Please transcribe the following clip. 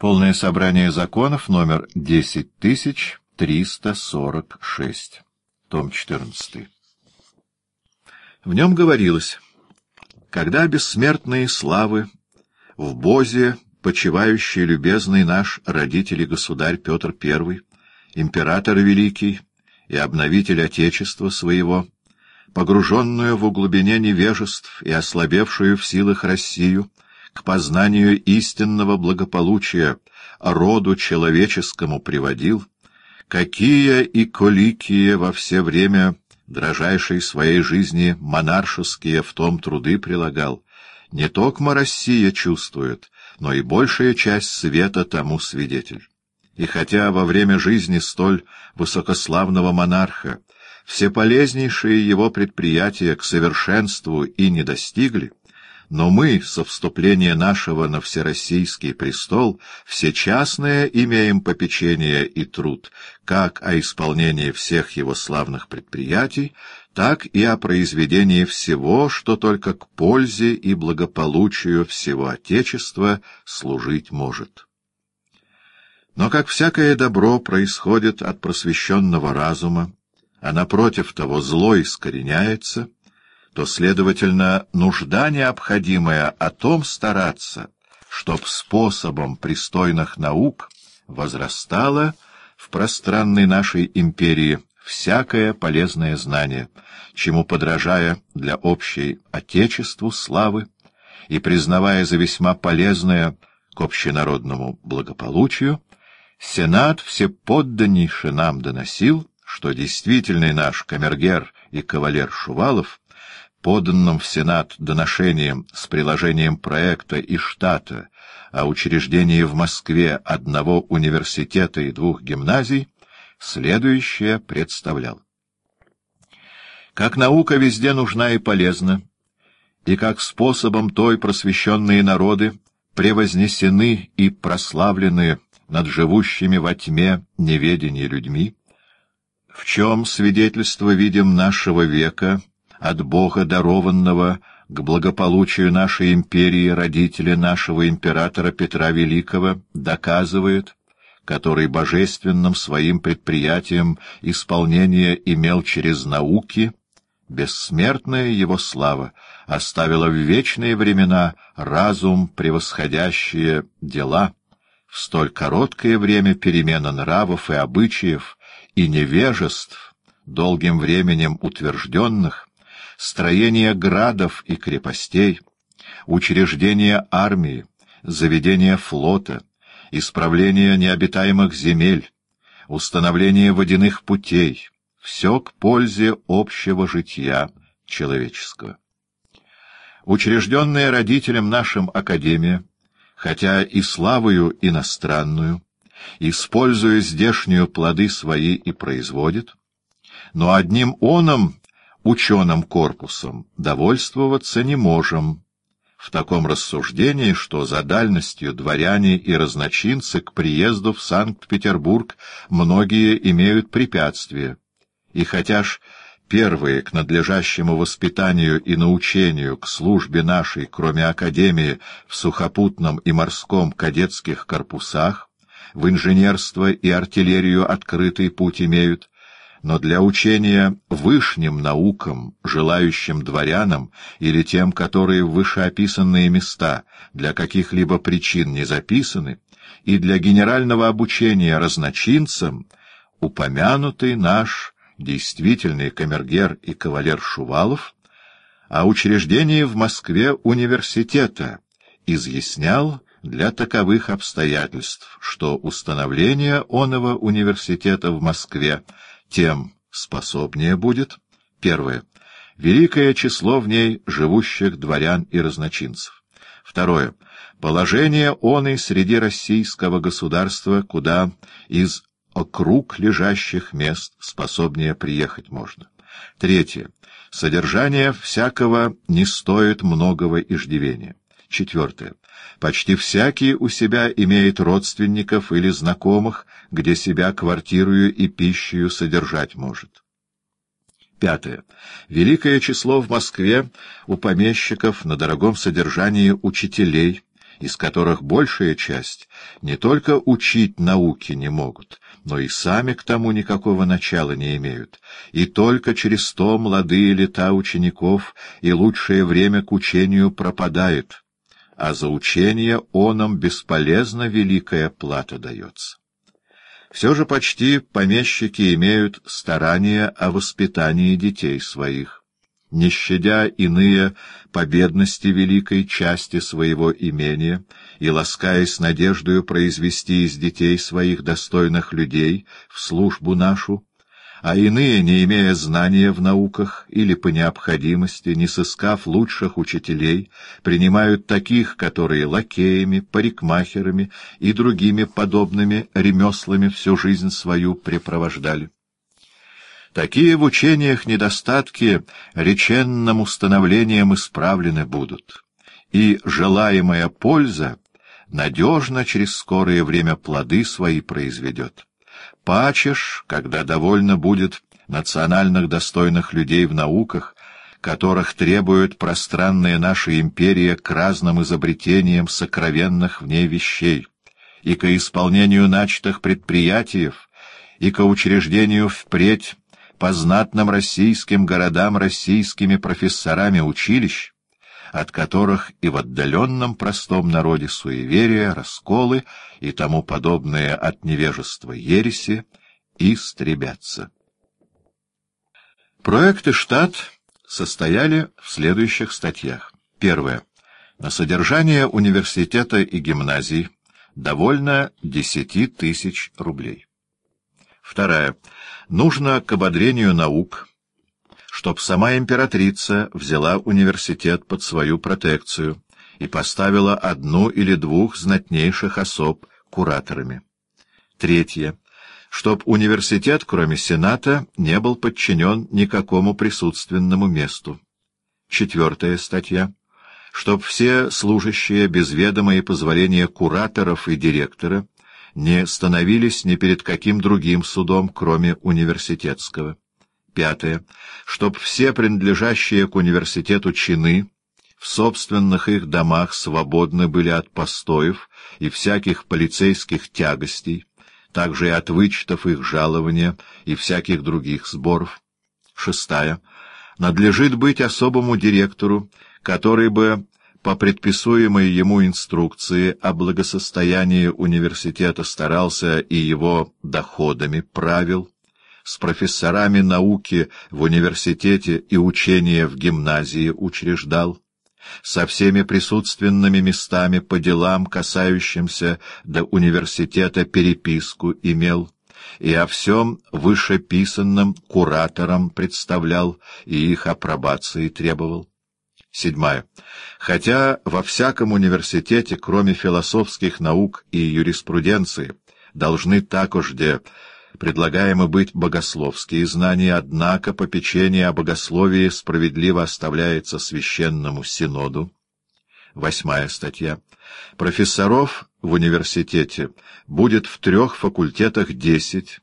Полное собрание законов, номер 10346, том 14. В нем говорилось, когда бессмертные славы в Бозе, почивающий любезный наш родитель и государь Петр I, император великий и обновитель Отечества своего, погруженную в углубине невежеств и ослабевшую в силах Россию, к познанию истинного благополучия роду человеческому приводил, какие и коликие во все время дрожайшей своей жизни монаршеские в том труды прилагал, не только Россия чувствует, но и большая часть света тому свидетель. И хотя во время жизни столь высокославного монарха все полезнейшие его предприятия к совершенству и не достигли, но мы, со вступления нашего на всероссийский престол, все частное имеем попечение и труд, как о исполнении всех его славных предприятий, так и о произведении всего, что только к пользе и благополучию всего Отечества служить может. Но как всякое добро происходит от просвещенного разума, а напротив того зло искореняется — то, следовательно, нужда необходимая о том стараться, чтоб способом пристойных наук возрастало в пространной нашей империи всякое полезное знание, чему, подражая для общей Отечеству славы и признавая за весьма полезное к общенародному благополучию, Сенат всеподданнейше нам доносил, что действительный наш камергер и кавалер Шувалов поданном в Сенат доношением с приложением проекта и штата о учреждении в Москве одного университета и двух гимназий, следующее представлял. Как наука везде нужна и полезна, и как способом той просвещенные народы превознесены и прославлены над живущими во тьме неведения людьми, в чем свидетельство видим нашего века от Бога дарованного к благополучию нашей империи родителя нашего императора Петра Великого, доказывает, который божественным своим предприятием исполнение имел через науки, бессмертная его слава оставила в вечные времена разум, превосходящие дела, в столь короткое время перемена нравов и обычаев и невежеств, долгим временем утвержденных, строение градов и крепостей, учреждение армии, заведение флота, исправление необитаемых земель, установление водяных путей — все к пользе общего жития человеческого. Учрежденная родителям нашим Академия, хотя и славою иностранную, используя здешнюю плоды свои и производит, но одним оном ученым корпусом довольствоваться не можем. В таком рассуждении, что за дальностью дворяне и разночинцы к приезду в Санкт-Петербург многие имеют препятствия. И хотя ж первые к надлежащему воспитанию и научению к службе нашей, кроме Академии, в сухопутном и морском кадетских корпусах, в инженерство и артиллерию открытый путь имеют, но для учения вышним наукам, желающим дворянам или тем, которые в вышеописанные места для каких-либо причин не записаны, и для генерального обучения разночинцам, упомянутый наш действительный камергер и кавалер Шувалов, о учреждении в Москве университета изъяснял для таковых обстоятельств, что установление оного университета в Москве — тем способнее будет, первое, великое число в ней живущих дворян и разночинцев. Второе, положение он и среди российского государства, куда из округ лежащих мест способнее приехать можно. Третье, содержание всякого не стоит многого иждивения. Четвертое. Почти всякий у себя имеет родственников или знакомых, где себя квартирую и пищею содержать может. Пятое. Великое число в Москве у помещиков на дорогом содержании учителей из которых большая часть не только учить науки не могут, но и сами к тому никакого начала не имеют, и только через сто молодые лета учеников и лучшее время к учению пропадает, а за учение оном бесполезно великая плата дается. Все же почти помещики имеют старания о воспитании детей своих не щадя иные победности великой части своего имения и ласкаясь надеждою произвести из детей своих достойных людей в службу нашу, а иные, не имея знания в науках или по необходимости, не сыскав лучших учителей, принимают таких, которые лакеями, парикмахерами и другими подобными ремеслами всю жизнь свою препровождали. Такие в учениях недостатки реченным установлением исправлены будут, и желаемая польза надежно через скорое время плоды свои произведет. Пачешь, когда довольно будет национальных достойных людей в науках, которых требует пространная наша империя к разным изобретениям сокровенных в ней вещей, и к исполнению начатых предприятий, и к учреждению впредь по знатным российским городам российскими профессорами училищ, от которых и в отдаленном простом народе суеверия, расколы и тому подобное от невежества ереси истребятся. Проекты штат состояли в следующих статьях. Первое. На содержание университета и гимназий довольно 10 тысяч рублей. Вторая. Нужно к ободрению наук, чтоб сама императрица взяла университет под свою протекцию и поставила одну или двух знатнейших особ кураторами. Третье. Чтоб университет, кроме Сената, не был подчинен никакому присутственному месту. Четвертая статья. Чтоб все служащие без ведома и позволения кураторов и директора не становились ни перед каким другим судом, кроме университетского. Пятое. Чтоб все принадлежащие к университету чины в собственных их домах свободны были от постоев и всяких полицейских тягостей, также и от вычетов их жалования и всяких других сборов. Шестая. Надлежит быть особому директору, который бы по предписуемой ему инструкции о благосостоянии университета старался и его доходами правил, с профессорами науки в университете и учения в гимназии учреждал, со всеми присутственными местами по делам, касающимся до университета, переписку имел, и о всем вышеписанном кураторам представлял и их апробации требовал. Седьмая. Хотя во всяком университете, кроме философских наук и юриспруденции, должны такожде предлагаемы быть богословские знания, однако попечение о богословии справедливо оставляется священному синоду. Восьмая статья. Профессоров в университете будет в трех факультетах десять,